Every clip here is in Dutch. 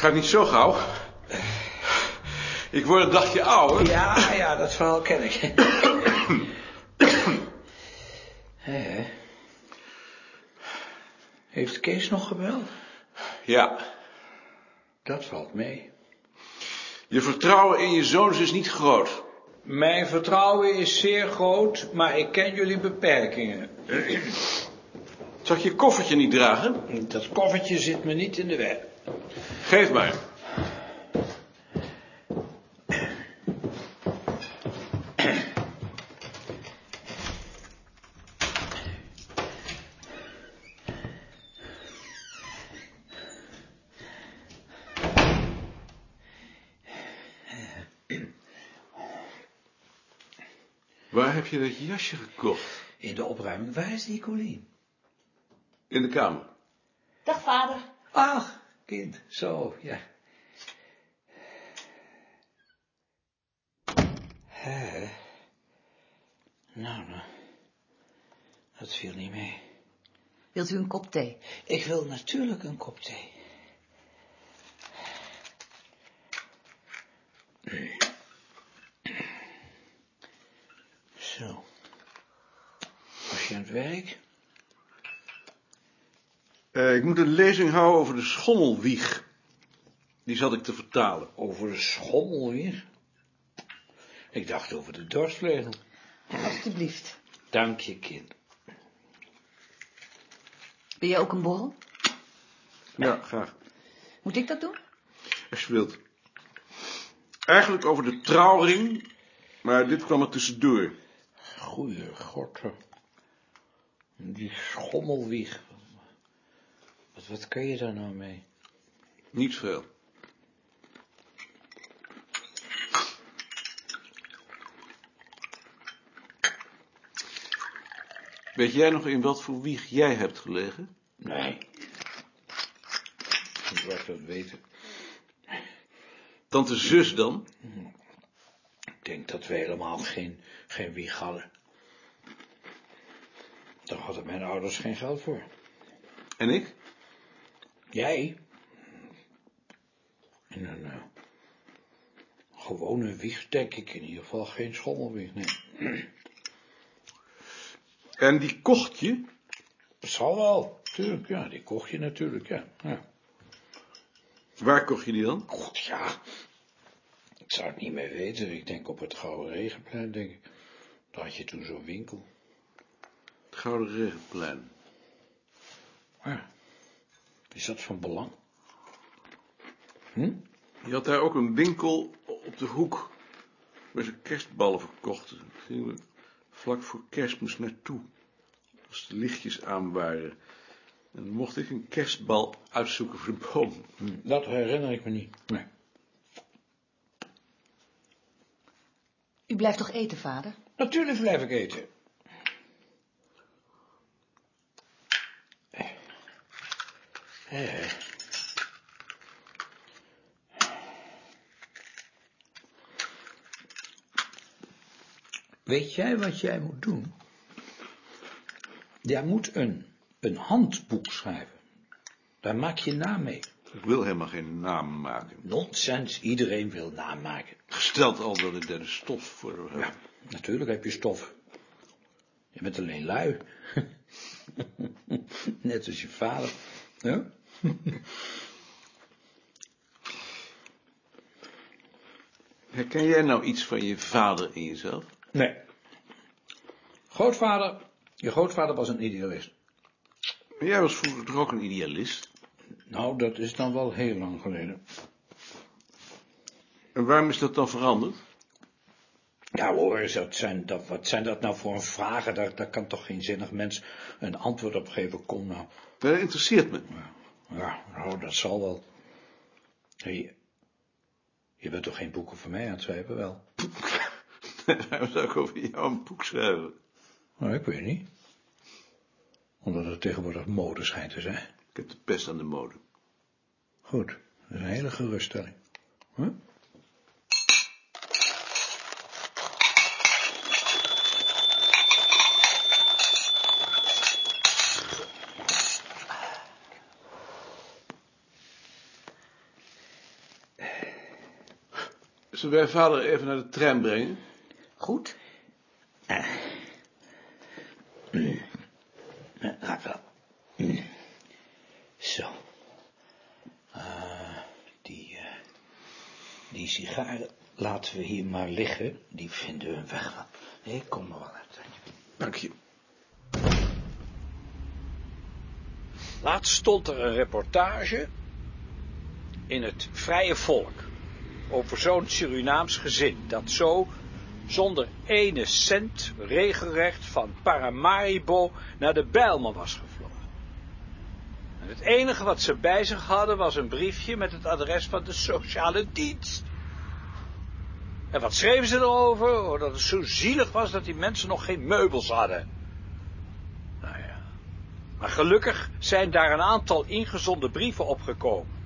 Gaat niet zo gauw. Ik word een dagje ouder. Ja, ja, dat verhaal ken ik. Hé, Heeft Kees nog gebeld? Ja. Dat valt mee. Je vertrouwen in je zoons is niet groot. Mijn vertrouwen is zeer groot, maar ik ken jullie beperkingen. Zal ik je koffertje niet dragen? Dat koffertje zit me niet in de weg. Geef maar. Waar heb je dat jasje gekocht? In de opruiming, waar is Nicolien? In de kamer. Dag vader. Ach, kind, zo, ja. Hè? Nou, nou, dat viel niet mee. Wilt u een kop thee? Ik wil natuurlijk een kop thee. Zo. Was je aan het werk? Eh, ik moet een lezing houden over de schommelwieg. Die zat ik te vertalen. Over de schommel weer? Ik dacht over de dorsvlegel. Alsjeblieft. Dank je, kind. Wil je ook een borrel? Ja, graag. Moet ik dat doen? Als je wilt. Eigenlijk over de trouwring, maar dit kwam er tussendoor. Goeie god. Die schommelwieg. Wat, wat kun je daar nou mee? Niet veel. Weet jij nog in wat voor wieg jij hebt gelegen? Nee. Ik zou dat weten. Tante zus dan? Ik denk dat we helemaal geen, geen wieg hadden. Daar hadden mijn ouders geen geld voor. En ik? Jij? In een eh, gewone wieg denk ik in ieder geval geen schommelwieg, nee. En die kocht je? Dat zal wel, tuurlijk, ja, die kocht je natuurlijk, ja. ja. Waar kocht je die dan? God, ja. Ik zou het niet meer weten. Ik denk op het Gouden Regenplein, denk ik. Daar had je toen zo'n winkel. Het Gouden Regenplein. Ja. Is dat van belang? Hm? Je had daar ook een winkel op de hoek, waar ze kerstballen verkochten. Daar gingen we vlak voor kerstmis naartoe, als de lichtjes aan waren. En dan mocht ik een kerstbal uitzoeken voor de boom. Hm, Dat herinner ik me niet. Nee. U blijft toch eten, vader? Natuurlijk blijf ik eten. Weet jij wat jij moet doen? Jij moet een, een handboek schrijven. Daar maak je naam mee. Ik wil helemaal geen naam maken. Nonsens, iedereen wil naam maken. Gesteld al dat ik daar de stof voor heb. Ja, natuurlijk heb je stof. Je bent alleen lui. Net als je vader. Ja? Herken jij nou iets van je vader in jezelf? Nee. Grootvader, je grootvader was een idealist. Maar jij was vroeger toch ook een idealist? Nou, dat is dan wel heel lang geleden. En waarom is dat dan veranderd? Ja hoor, dat zijn, dat, wat zijn dat nou voor een vragen? Daar, daar kan toch geen zinnig mens een antwoord op geven. Kom nou. Dat interesseert me. Ja, nou, dat zal wel. Hey, je bent toch geen boeken voor mij aan het schrijven, wel? Waarom zou ik over jou een boek schrijven? Nou, ik weet niet. Omdat het tegenwoordig mode schijnt te zijn. Ik heb de pest aan de mode. Goed, dat is een hele geruststelling. Huh? Zullen wij vader even naar de trein brengen? Goed. Gaat wel. Zo. Ah, die, eh, die sigaren laten we hier maar liggen. Die vinden we een weg wel. Nee, ik kom er wel uit. Dank je. Laatst stond er een reportage in het Vrije Volk over zo'n Surinaams gezin dat zo zonder ene cent regelrecht van Paramaribo naar de Bijlmer was gevlogen. En het enige wat ze bij zich hadden was een briefje met het adres van de sociale dienst. En wat schreven ze erover? Oh, dat het zo zielig was dat die mensen nog geen meubels hadden. Nou ja. Maar gelukkig zijn daar een aantal ingezonden brieven opgekomen.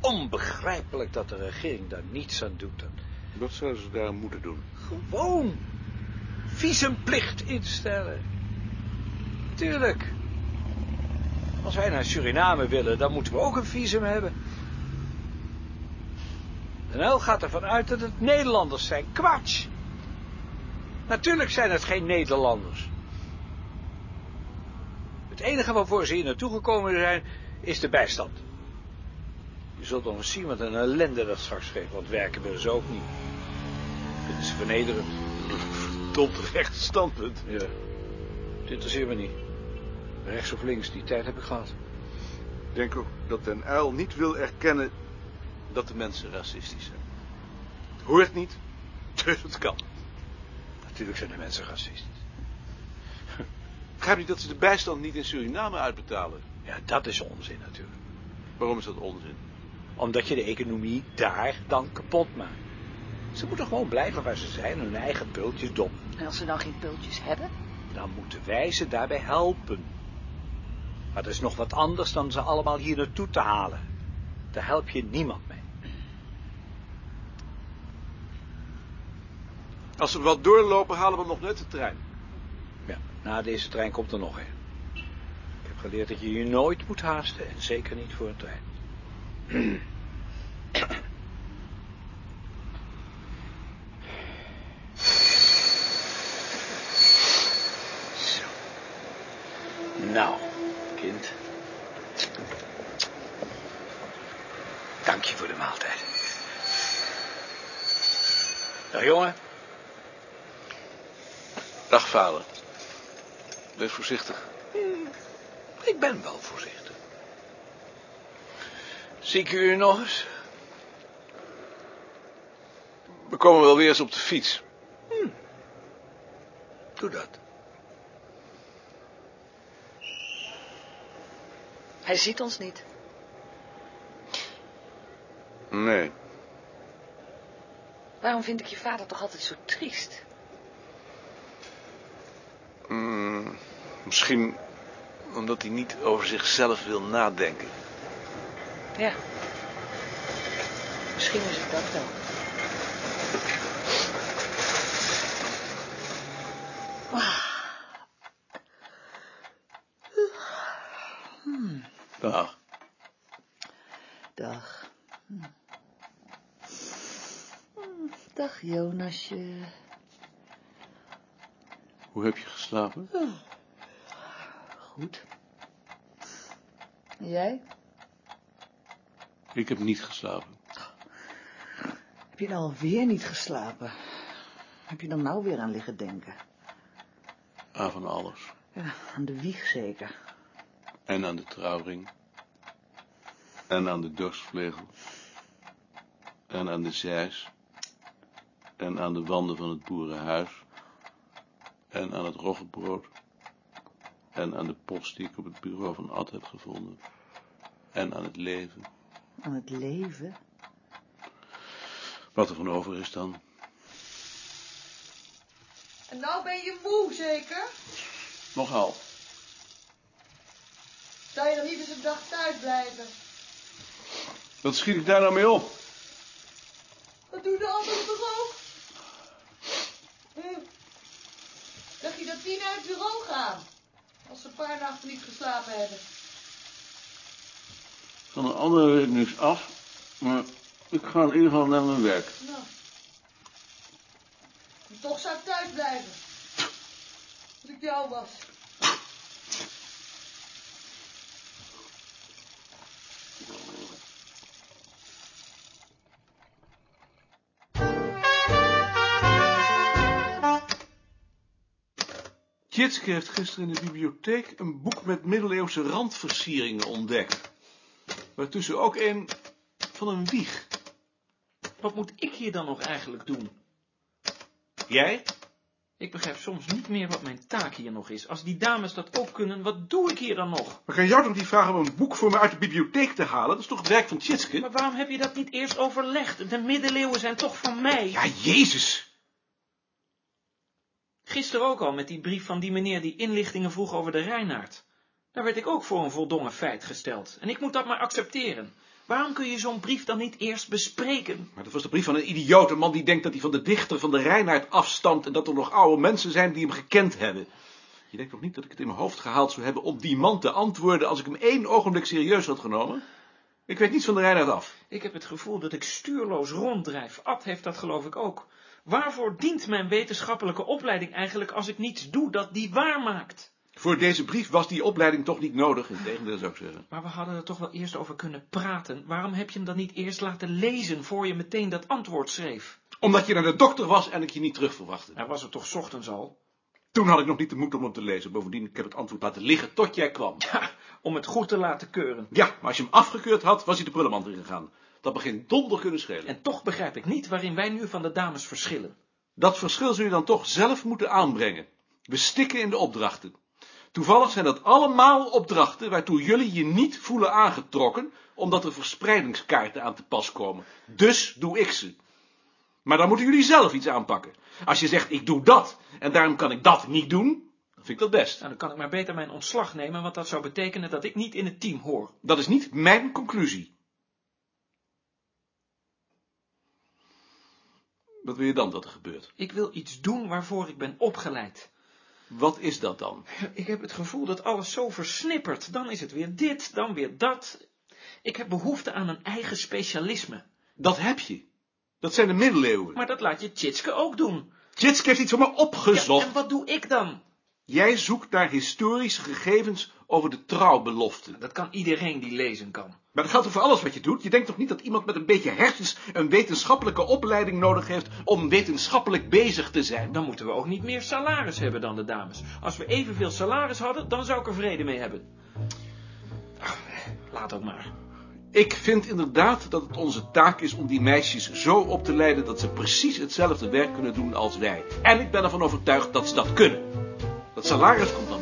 Onbegrijpelijk dat de regering daar niets aan doet. Wat zouden ze daar moeten doen? Gewoon visumplicht instellen. Tuurlijk. Als wij naar Suriname willen, dan moeten we ook een visum hebben. En El gaat ervan uit dat het Nederlanders zijn. Kwatsch. Natuurlijk zijn het geen Nederlanders. Het enige waarvoor ze hier naartoe gekomen zijn, is de bijstand. Je zult nog eens zien wat een ellende dat straks geeft, want werken willen ze ook niet. Vinden ze vernederend. Tot recht standpunt. Ja, het interesseert me niet. Rechts of links, die tijd heb ik gehad. Ik denk ook dat Den Uil niet wil erkennen dat de mensen racistisch zijn. Het hoort niet, dus het kan. Natuurlijk zijn de mensen racistisch. Ik begrijp niet dat ze de bijstand niet in Suriname uitbetalen. Ja, dat is onzin natuurlijk. Waarom is dat onzin? Omdat je de economie daar dan kapot maakt. Ze moeten gewoon blijven waar ze zijn, hun eigen pultjes dop. En als ze dan geen pultjes hebben? Dan moeten wij ze daarbij helpen. Maar dat is nog wat anders dan ze allemaal hier naartoe te halen. Daar help je niemand mee. Als we wat doorlopen, halen we nog net de trein. Ja, na deze trein komt er nog een. Ik heb geleerd dat je je nooit moet haasten en zeker niet voor een trein. Zo. Nou, kind. Dank je voor de maaltijd. Dag jongen. Dag, vader. Wees voorzichtig. Ik ben wel voorzichtig. Zie ik u nog eens? We komen wel weer eens op de fiets. Doe dat. Hij ziet ons niet. Nee. Waarom vind ik je vader toch altijd zo triest? Mm, misschien omdat hij niet over zichzelf wil nadenken. Ja. Misschien is het dat wel. Dag. Dag. Hm. Hm, Dag, Jonasje. Hoe heb je geslapen? Goed. En jij? Ik heb niet geslapen. Heb je nou alweer niet geslapen? Heb je dan nou weer aan liggen denken? Aan van alles. Ja, aan de wieg zeker. En aan de trouwring. En aan de dorstvlegel. En aan de zeis. En aan de wanden van het boerenhuis. En aan het roggebrood. En aan de post die ik op het bureau van Ad heb gevonden. En aan het leven. Aan het leven? Wat er van over is dan. En nou ben je moe, zeker? Nogal. Zou je dan niet eens een dag thuis blijven? Wat schiet ik daar nou mee op? Dat doen de anderen toch ook? Hm. Dacht je dat die naar het bureau gaan? Als ze een paar nachten niet geslapen hebben. Van een andere weet ik niks af. Maar Ik ga in ieder geval naar mijn werk. Nou. Toch zou ik thuis blijven. Als ik jou was. Tjitske heeft gisteren in de bibliotheek een boek met middeleeuwse randversieringen ontdekt. Waartussen ook een van een wieg. Wat moet ik hier dan nog eigenlijk doen? Jij? Ik begrijp soms niet meer wat mijn taak hier nog is. Als die dames dat ook kunnen, wat doe ik hier dan nog? Maar kan jou toch niet vragen om een boek voor me uit de bibliotheek te halen? Dat is toch het werk van Tjitske? Maar waarom heb je dat niet eerst overlegd? De middeleeuwen zijn toch van mij? Ja, Jezus! Gisteren ook al met die brief van die meneer die inlichtingen vroeg over de Reinaard. Daar werd ik ook voor een voldongen feit gesteld. En ik moet dat maar accepteren. Waarom kun je zo'n brief dan niet eerst bespreken? Maar dat was de brief van een idioot, een man die denkt dat hij van de dichter van de Reinaard afstamt en dat er nog oude mensen zijn die hem gekend hebben. Je denkt toch niet dat ik het in mijn hoofd gehaald zou hebben om die man te antwoorden als ik hem één ogenblik serieus had genomen? Ik weet niets van de Reinaard af. Ik heb het gevoel dat ik stuurloos ronddrijf. Ad heeft dat geloof ik ook. Waarvoor dient mijn wetenschappelijke opleiding eigenlijk als ik niets doe dat die waar maakt? Voor deze brief was die opleiding toch niet nodig, in tegendeel zou ik zeggen. Maar we hadden er toch wel eerst over kunnen praten. Waarom heb je hem dan niet eerst laten lezen voor je meteen dat antwoord schreef? Omdat je naar de dokter was en ik je niet terug verwachtte. Hij was er toch ochtends al? Toen had ik nog niet de moed om hem te lezen. Bovendien, ik heb het antwoord laten liggen tot jij kwam. Ja, om het goed te laten keuren. Ja, maar als je hem afgekeurd had, was hij de prullenmand ingegaan. Dat begint donder kunnen schelen. En toch begrijp ik niet waarin wij nu van de dames verschillen. Dat verschil zul je dan toch zelf moeten aanbrengen. We stikken in de opdrachten. Toevallig zijn dat allemaal opdrachten waartoe jullie je niet voelen aangetrokken, omdat er verspreidingskaarten aan te pas komen. Dus doe ik ze. Maar dan moeten jullie zelf iets aanpakken. Als je zegt, ik doe dat, en daarom kan ik dat niet doen, dan vind ik dat best. Nou, dan kan ik maar beter mijn ontslag nemen, want dat zou betekenen dat ik niet in het team hoor. Dat is niet mijn conclusie. Wat wil je dan dat er gebeurt? Ik wil iets doen waarvoor ik ben opgeleid. Wat is dat dan? Ik heb het gevoel dat alles zo versnippert. Dan is het weer dit, dan weer dat. Ik heb behoefte aan een eigen specialisme. Dat heb je. Dat zijn de middeleeuwen. Maar dat laat je Tjitske ook doen. Tjitske heeft iets van me Ja, opgezocht. en wat doe ik dan? Jij zoekt naar historische gegevens over de trouwbeloften. Dat kan iedereen die lezen kan. Maar dat geldt voor alles wat je doet? Je denkt toch niet dat iemand met een beetje hersens een wetenschappelijke opleiding nodig heeft om wetenschappelijk bezig te zijn? Dan moeten we ook niet meer salaris hebben dan de dames. Als we evenveel salaris hadden, dan zou ik er vrede mee hebben. Ach, laat ook maar. Ik vind inderdaad dat het onze taak is om die meisjes zo op te leiden dat ze precies hetzelfde werk kunnen doen als wij. En ik ben ervan overtuigd dat ze dat kunnen. Dat salaris komt dan